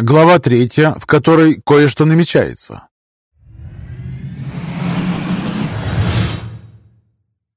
Глава третья, в которой кое-что намечается.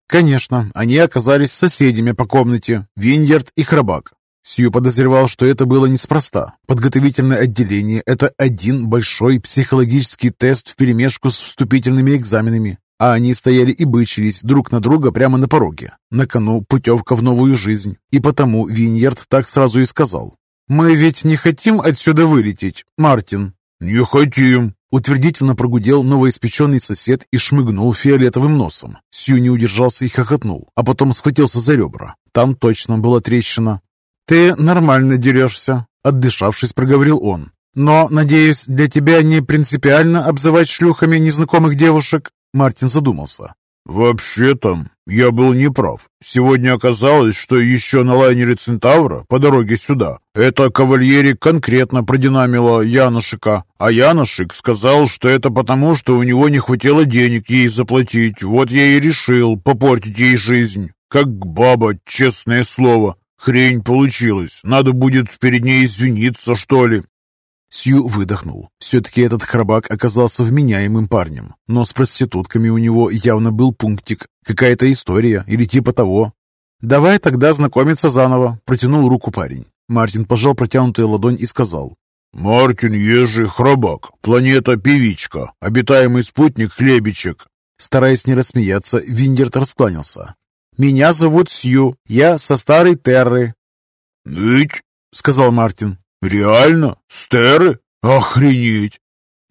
Конечно, они оказались соседями по комнате, Виньярд и Храбак. Сью подозревал, что это было неспроста. Подготовительное отделение – это один большой психологический тест вперемешку с вступительными экзаменами. А они стояли и бычились друг на друга прямо на пороге. На кону путевка в новую жизнь. И потому Виньярд так сразу и сказал. «Мы ведь не хотим отсюда вылететь, Мартин?» «Не хотим», Утвердительно прогудел новоиспеченный сосед и шмыгнул фиолетовым носом. Сью не удержался и хохотнул, а потом схватился за ребра. Там точно была трещина. «Ты нормально дерешься», — отдышавшись, проговорил он. «Но, надеюсь, для тебя не принципиально обзывать шлюхами незнакомых девушек?» Мартин задумался. «Вообще-то, я был неправ. Сегодня оказалось, что еще на лайнере «Центавра» по дороге сюда эта кавальери конкретно продинамила Яношика, а Яношик сказал, что это потому, что у него не хватило денег ей заплатить. Вот я и решил попортить ей жизнь. Как баба, честное слово. Хрень получилась. Надо будет перед ней извиниться, что ли. Сью выдохнул. Все-таки этот храбак оказался вменяемым парнем. Но с проститутками у него явно был пунктик. Какая-то история или типа того. «Давай тогда знакомиться заново», — протянул руку парень. Мартин пожал протянутую ладонь и сказал. «Мартин Ежи Храбак, планета Певичка, обитаемый спутник Хлебичек». Стараясь не рассмеяться, Виндерт раскланялся. «Меня зовут Сью, я со старой Терры». «Ныть?» — сказал Мартин. «Реально? Стеры? Охренеть!»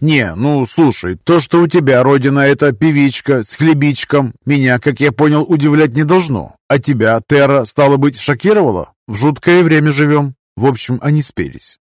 «Не, ну слушай, то, что у тебя родина это певичка с хлебичком, меня, как я понял, удивлять не должно. А тебя, Терра, стало быть, шокировала? В жуткое время живем». В общем, они спелись.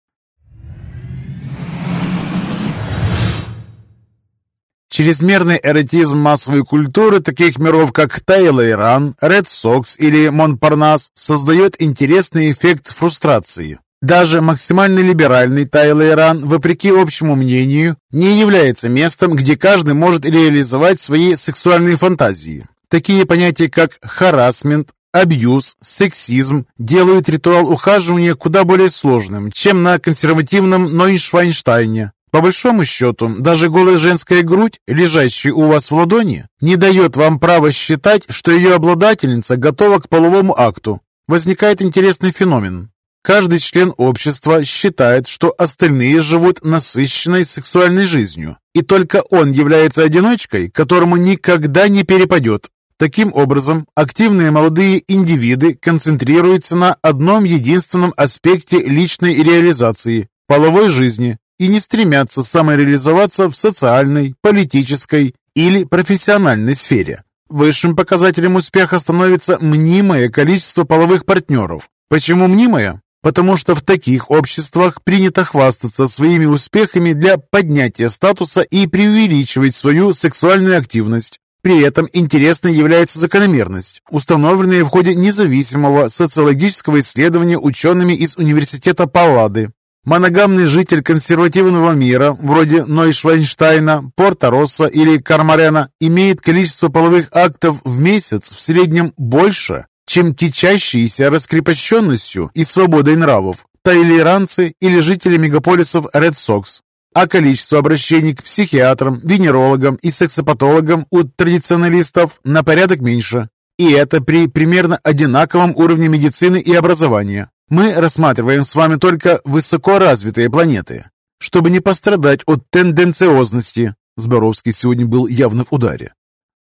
Чрезмерный эротизм массовой культуры таких миров, как Тайлайран, Ред Сокс или Монпарнас создает интересный эффект фрустрации. Даже максимально либеральный Тайлайран, вопреки общему мнению, не является местом, где каждый может реализовать свои сексуальные фантазии. Такие понятия, как харасмент, абьюз, сексизм делают ритуал ухаживания куда более сложным, чем на консервативном Нойншвайнштайне. По большому счету, даже голая женская грудь, лежащая у вас в ладони, не дает вам права считать, что ее обладательница готова к половому акту. Возникает интересный феномен. Каждый член общества считает, что остальные живут насыщенной сексуальной жизнью, и только он является одиночкой, которому никогда не перепадет. Таким образом, активные молодые индивиды концентрируются на одном единственном аспекте личной реализации – половой жизни, и не стремятся самореализоваться в социальной, политической или профессиональной сфере. Высшим показателем успеха становится мнимое количество половых партнеров. Почему мнимое? Потому что в таких обществах принято хвастаться своими успехами для поднятия статуса и преувеличивать свою сексуальную активность. При этом интересной является закономерность, установленная в ходе независимого социологического исследования учеными из университета Паллады. Моногамный житель консервативного мира, вроде Нойшвайнштайна, Порта-Росса или Кармарена, имеет количество половых актов в месяц в среднем больше, чем кичащиеся раскрепощенностью и свободой нравов тайлеранцы или жители мегаполисов Ред Сокс. А количество обращений к психиатрам, венерологам и сексопатологам у традиционалистов на порядок меньше. И это при примерно одинаковом уровне медицины и образования. Мы рассматриваем с вами только высокоразвитые планеты. Чтобы не пострадать от тенденциозности, Зборовский сегодня был явно в ударе.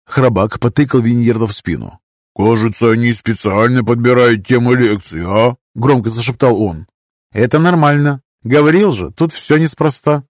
Храбак потыкал Виньерда в спину. «Кажется, они специально подбирают темы лекции, а?» — громко зашептал он. «Это нормально. Говорил же, тут все неспроста».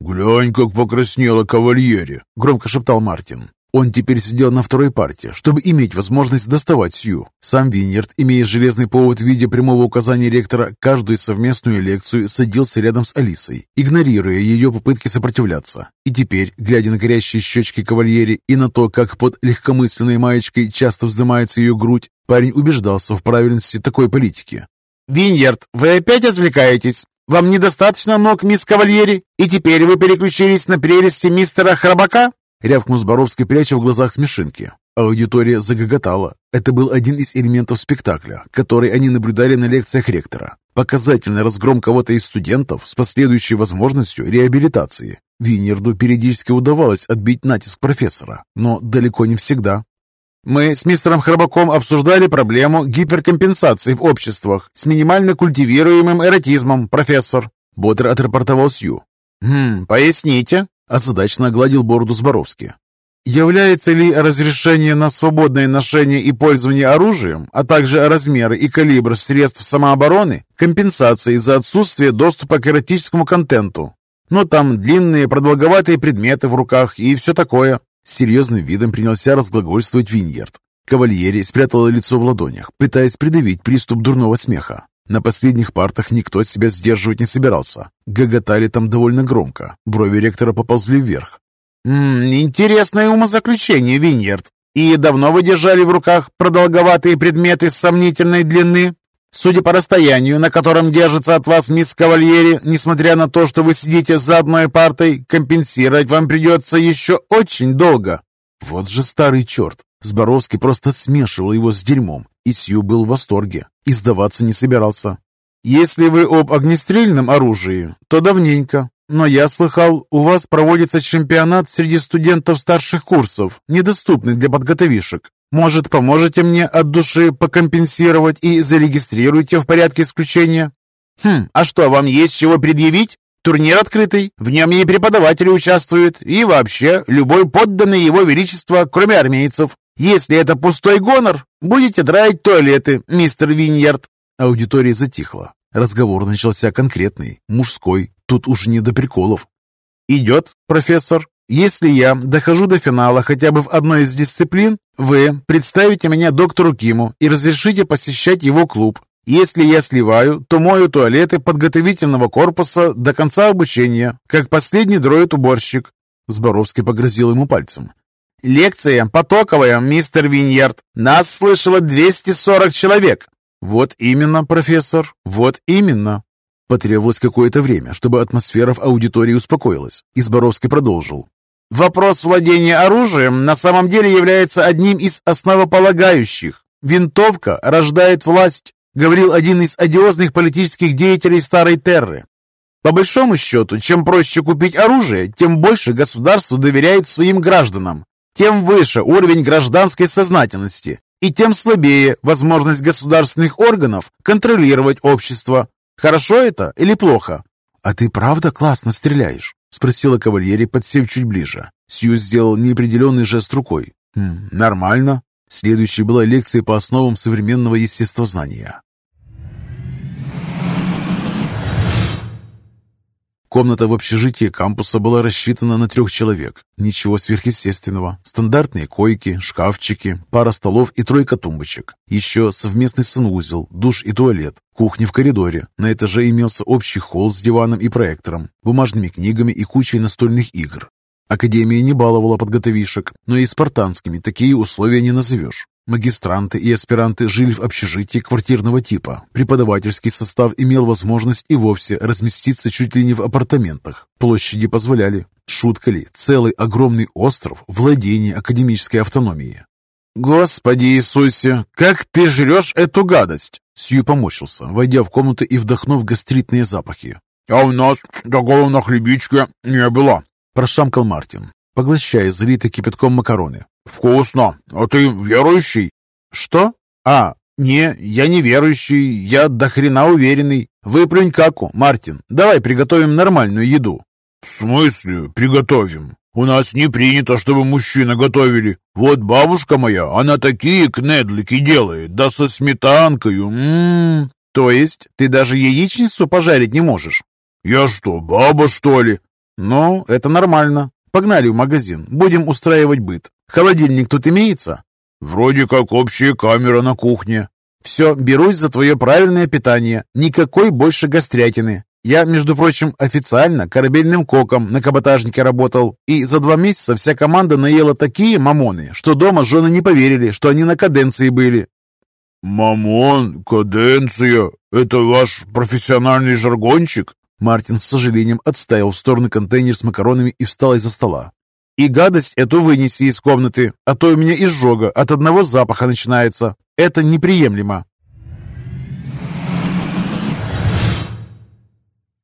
«Глянь, как покраснела кавальере!» — громко шептал Мартин. Он теперь сидел на второй парте, чтобы иметь возможность доставать Сью. Сам Виньерд, имея железный повод в виде прямого указания ректора, каждую совместную лекцию садился рядом с Алисой, игнорируя ее попытки сопротивляться. И теперь, глядя на горящие щечки кавальери и на то, как под легкомысленной маечкой часто вздымается ее грудь, парень убеждался в правильности такой политики. «Виньерд, вы опять отвлекаетесь? Вам недостаточно ног, мисс Кавальери? И теперь вы переключились на прелести мистера Храбака?» Рявкнул Зборовский, пряча в глазах смешинки. Аудитория загоготала. Это был один из элементов спектакля, который они наблюдали на лекциях ректора. Показательный разгром кого-то из студентов с последующей возможностью реабилитации. Винерду периодически удавалось отбить натиск профессора, но далеко не всегда. Мы с мистером Храбаком обсуждали проблему гиперкомпенсации в обществах с минимально культивируемым эротизмом, профессор. Бодро отрапортовал Сью. «Хм, поясните», – озадачно огладил бороду Зборовски. Является ли разрешение на свободное ношение и пользование оружием, а также размеры и калибр средств самообороны, компенсацией за отсутствие доступа к эротическому контенту? Но там длинные продолговатые предметы в руках и все такое. С серьезным видом принялся разглагольствовать Виньерд. Кавальери спрятала лицо в ладонях, пытаясь придавить приступ дурного смеха. На последних партах никто себя сдерживать не собирался. Гоготали там довольно громко. Брови ректора поползли вверх. «М -м, «Интересное умозаключение, Виньерд. И давно вы держали в руках продолговатые предметы сомнительной длины?» Судя по расстоянию, на котором держится от вас мисс Кавальери, несмотря на то, что вы сидите за одной партой, компенсировать вам придется еще очень долго. Вот же старый черт. Зборовский просто смешивал его с дерьмом, и Сью был в восторге, и сдаваться не собирался. Если вы об огнестрельном оружии, то давненько. Но я слыхал, у вас проводится чемпионат среди студентов старших курсов, недоступный для подготовишек. Может, поможете мне от души покомпенсировать и зарегистрируйте в порядке исключения? Хм, а что, вам есть чего предъявить? Турнир открытый, в нем и преподаватели участвуют, и вообще любой подданный его величества, кроме армейцев. Если это пустой гонор, будете драить туалеты, мистер Виньярд. Аудитория затихла. Разговор начался конкретный, мужской, тут уж не до приколов. «Идет, профессор?» Если я дохожу до финала хотя бы в одной из дисциплин, вы представите меня доктору Киму и разрешите посещать его клуб. Если я сливаю, то мою туалеты подготовительного корпуса до конца обучения, как последний дроид-уборщик». Зборовский погрозил ему пальцем. «Лекция потоковая, мистер Виньярд. Нас слышало 240 человек». «Вот именно, профессор, вот именно». Потребовалось какое-то время, чтобы атмосфера в аудитории успокоилась. И Зборовский продолжил. Вопрос владения оружием на самом деле является одним из основополагающих. Винтовка рождает власть, говорил один из одиозных политических деятелей Старой Терры. По большому счету, чем проще купить оружие, тем больше государство доверяет своим гражданам, тем выше уровень гражданской сознательности, и тем слабее возможность государственных органов контролировать общество. Хорошо это или плохо? «А ты правда классно стреляешь?» — спросила кавальери, подсев чуть ближе. Сью сделал неопределенный жест рукой. «Хм, «Нормально». Следующей была лекция по основам современного естествознания. Комната в общежитии кампуса была рассчитана на трех человек. Ничего сверхъестественного. Стандартные койки, шкафчики, пара столов и тройка тумбочек. Еще совместный санузел, душ и туалет. Кухня в коридоре. На этаже имелся общий холл с диваном и проектором, бумажными книгами и кучей настольных игр. Академия не баловала подготовишек, но и спартанскими такие условия не назовешь. Магистранты и аспиранты жили в общежитии квартирного типа. Преподавательский состав имел возможность и вовсе разместиться чуть ли не в апартаментах. Площади позволяли. Шутка ли, целый огромный остров владения академической автономии. «Господи Иисусе, как ты жрешь эту гадость!» Сью помочился, войдя в комнату и вдохнув гастритные запахи. «А у нас такого на хлебичке не было», Прошамкал Мартин, поглощая залитые кипятком макароны. «Вкусно! А ты верующий?» «Что? А, не, я не верующий, я до хрена уверенный. Выплюнь каку, Мартин, давай приготовим нормальную еду». «В смысле приготовим? У нас не принято, чтобы мужчины готовили. Вот бабушка моя, она такие кнедлики делает, да со сметанкою. Ммм. То есть ты даже яичницу пожарить не можешь? Я что, баба что ли? «Ну, это нормально. Погнали в магазин. Будем устраивать быт. Холодильник тут имеется?» «Вроде как общая камера на кухне». «Все, берусь за твое правильное питание. Никакой больше гастрятины. Я, между прочим, официально корабельным коком на каботажнике работал, и за два месяца вся команда наела такие мамоны, что дома жены не поверили, что они на каденции были». «Мамон, каденция — это ваш профессиональный жаргончик?» Мартин с сожалением отставил в сторону контейнер с макаронами и встал из-за стола. И гадость эту вынеси из комнаты, а то у меня изжога от одного запаха начинается. Это неприемлемо.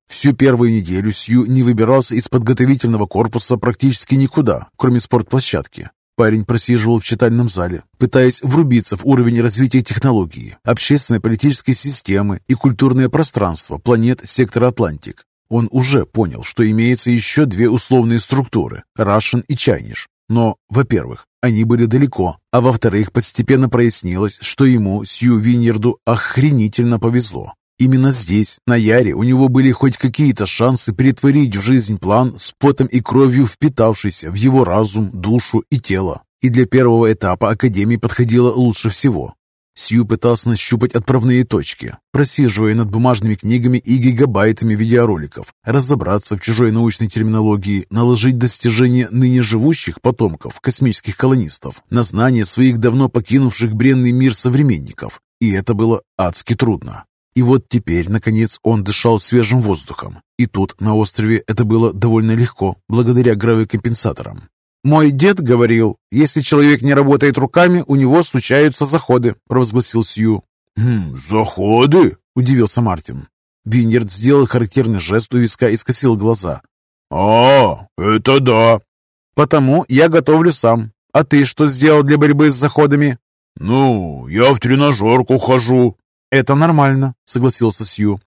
Всю первую неделю Сью не выбирался из подготовительного корпуса практически никуда, кроме спортплощадки. Парень просиживал в читальном зале, пытаясь врубиться в уровень развития технологии, общественной политической системы и культурное пространство планет сектора Атлантик. Он уже понял, что имеется еще две условные структуры – Russian и Chinese. Но, во-первых, они были далеко, а во-вторых, постепенно прояснилось, что ему, Сью Виньерду, охренительно повезло. Именно здесь, на Яре, у него были хоть какие-то шансы перетворить в жизнь план с потом и кровью впитавшийся в его разум, душу и тело. И для первого этапа Академии подходило лучше всего. Сью пытался нащупать отправные точки, просиживая над бумажными книгами и гигабайтами видеороликов, разобраться в чужой научной терминологии, наложить достижения ныне живущих потомков космических колонистов на знания своих давно покинувших бренный мир современников. И это было адски трудно. И вот теперь, наконец, он дышал свежим воздухом. И тут, на острове, это было довольно легко, благодаря гравикомпенсаторам. «Мой дед говорил, если человек не работает руками, у него случаются заходы», – провозгласил Сью. «Хм, заходы?» – удивился Мартин. Виньерд сделал характерный жест у виска и скосил глаза. «А, это да!» «Потому я готовлю сам. А ты что сделал для борьбы с заходами?» «Ну, я в тренажерку хожу». «Это нормально», — согласился Сью.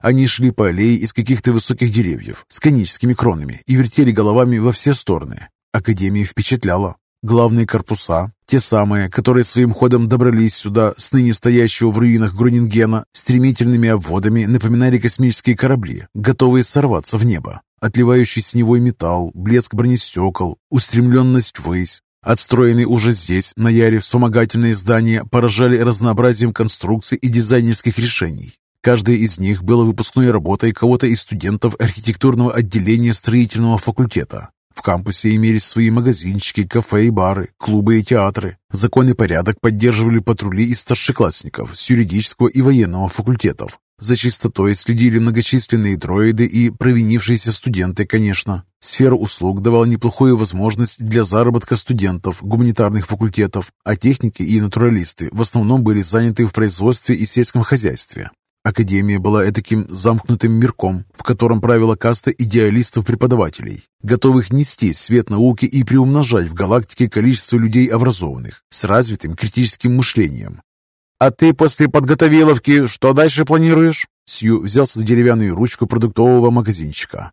Они шли по аллее из каких-то высоких деревьев с коническими кронами и вертели головами во все стороны. Академия впечатляла. Главные корпуса, те самые, которые своим ходом добрались сюда с ныне стоящего в руинах Грунингена, стремительными обводами напоминали космические корабли, готовые сорваться в небо. Отливающий синевой металл, блеск бронестекол, устремленность ввысь, Отстроенные уже здесь, на Яре, вспомогательные здания поражали разнообразием конструкций и дизайнерских решений. Каждая из них была выпускной работой кого-то из студентов архитектурного отделения строительного факультета. В кампусе имелись свои магазинчики, кафе и бары, клубы и театры. Закон и порядок поддерживали патрули из старшеклассников с юридического и военного факультетов. За чистотой следили многочисленные дроиды и провинившиеся студенты, конечно. Сфера услуг давала неплохую возможность для заработка студентов гуманитарных факультетов, а техники и натуралисты в основном были заняты в производстве и сельском хозяйстве. Академия была таким замкнутым мирком, в котором правила каста идеалистов-преподавателей, готовых нести свет науки и приумножать в галактике количество людей образованных, с развитым критическим мышлением, «А ты после подготовиловки что дальше планируешь?» Сью взялся за деревянную ручку продуктового магазинчика.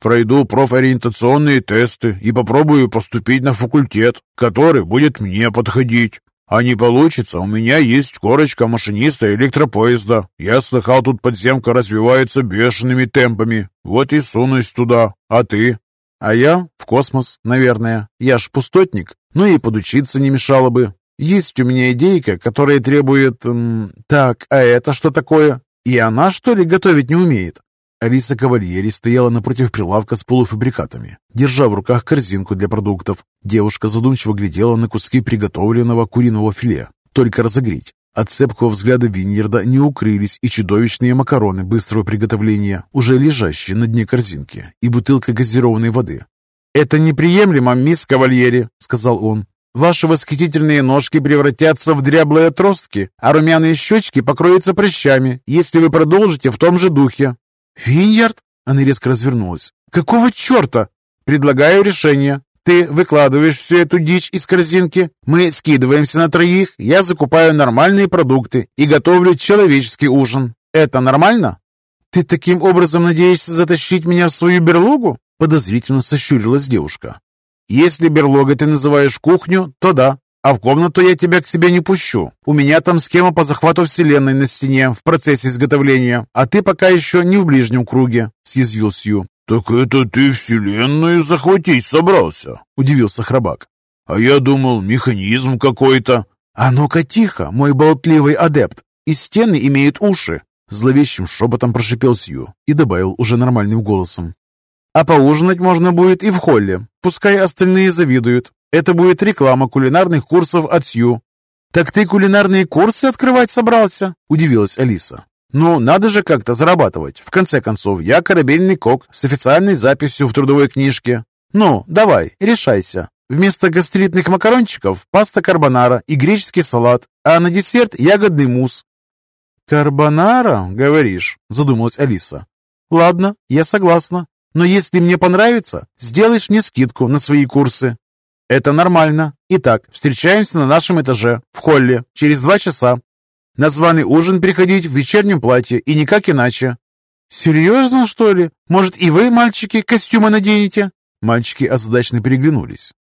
«Пройду профориентационные тесты и попробую поступить на факультет, который будет мне подходить. А не получится, у меня есть корочка машиниста электропоезда. Я слыхал, тут подземка развивается бешеными темпами. Вот и сунусь туда. А ты?» «А я в космос, наверное. Я ж пустотник. Ну и подучиться не мешало бы. Есть у меня идейка, которая требует... М, так, а это что такое? И она, что ли, готовить не умеет?» Алиса Кавальери стояла напротив прилавка с полуфабрикатами, держа в руках корзинку для продуктов. Девушка задумчиво глядела на куски приготовленного куриного филе, только разогреть. От цепкого взгляда Виньерда не укрылись и чудовищные макароны быстрого приготовления, уже лежащие на дне корзинки, и бутылка газированной воды. «Это неприемлемо, мисс Кавальери», — сказал он. Ваши восхитительные ножки превратятся в дряблые отростки, а румяные щечки покроются прыщами, если вы продолжите в том же духе». «Виньярд?» Она резко развернулась. «Какого черта?» «Предлагаю решение. Ты выкладываешь всю эту дичь из корзинки, мы скидываемся на троих, я закупаю нормальные продукты и готовлю человеческий ужин. Это нормально?» «Ты таким образом надеешься затащить меня в свою берлогу?» Подозрительно сощурилась девушка. Если берлогой ты называешь кухню, то да. А в комнату я тебя к себе не пущу. У меня там схема по захвату вселенной на стене в процессе изготовления, а ты пока еще не в ближнем круге», — съязвил Сью. «Так это ты вселенную захватить собрался?» — удивился Храбак. «А я думал, механизм какой-то». «А ну-ка тихо, мой болтливый адепт, и стены имеют уши!» Зловещим шепотом прошипел Сью и добавил уже нормальным голосом. А поужинать можно будет и в холле. Пускай остальные завидуют. Это будет реклама кулинарных курсов от Сью». «Так ты кулинарные курсы открывать собрался?» – удивилась Алиса. «Ну, надо же как-то зарабатывать. В конце концов, я корабельный кок с официальной записью в трудовой книжке. Ну, давай, решайся. Вместо гастритных макарончиков паста карбонара и греческий салат, а на десерт ягодный мусс. «Карбонара, говоришь?» – задумалась Алиса. «Ладно, я согласна. Но если мне понравится, сделаешь мне скидку на свои курсы». «Это нормально. Итак, встречаемся на нашем этаже, в холле, через два часа. На званый ужин приходить в вечернем платье и никак иначе». «Серьезно, что ли? Может, и вы, мальчики, костюмы наденете?» Мальчики озадачно переглянулись.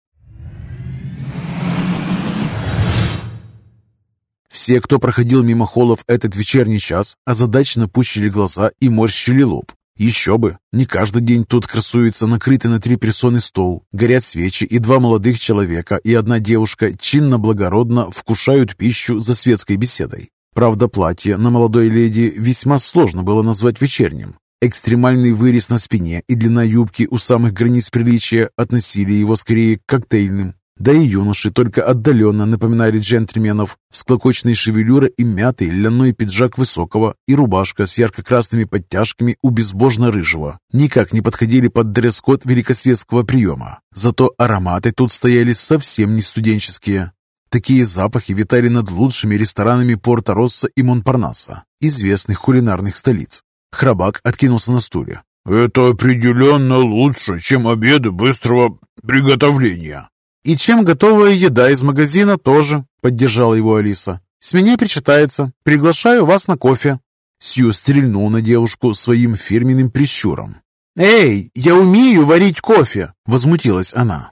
Все, кто проходил мимо холлов этот вечерний час, озадаченно пущили глаза и морщили лоб. Еще бы! Не каждый день тут красуется накрытый на три персоны стол, горят свечи, и два молодых человека и одна девушка чинно-благородно вкушают пищу за светской беседой. Правда, платье на молодой леди весьма сложно было назвать вечерним. Экстремальный вырез на спине и длина юбки у самых границ приличия относили его скорее к коктейльным. Да и юноши только отдаленно напоминали джентльменов. Склокочные шевелюра и мятый ляной пиджак высокого и рубашка с ярко-красными подтяжками у безбожно-рыжего никак не подходили под дресс-код великосветского приема. Зато ароматы тут стояли совсем не студенческие. Такие запахи витали над лучшими ресторанами Порто-Росса и Монпарнаса, известных кулинарных столиц. Храбак откинулся на стуле. «Это определенно лучше, чем обеды быстрого приготовления», «И чем готовая еда из магазина тоже», — поддержала его Алиса. «С меня причитается. Приглашаю вас на кофе». Сью стрельнул на девушку своим фирменным прищуром. «Эй, я умею варить кофе!» — возмутилась она.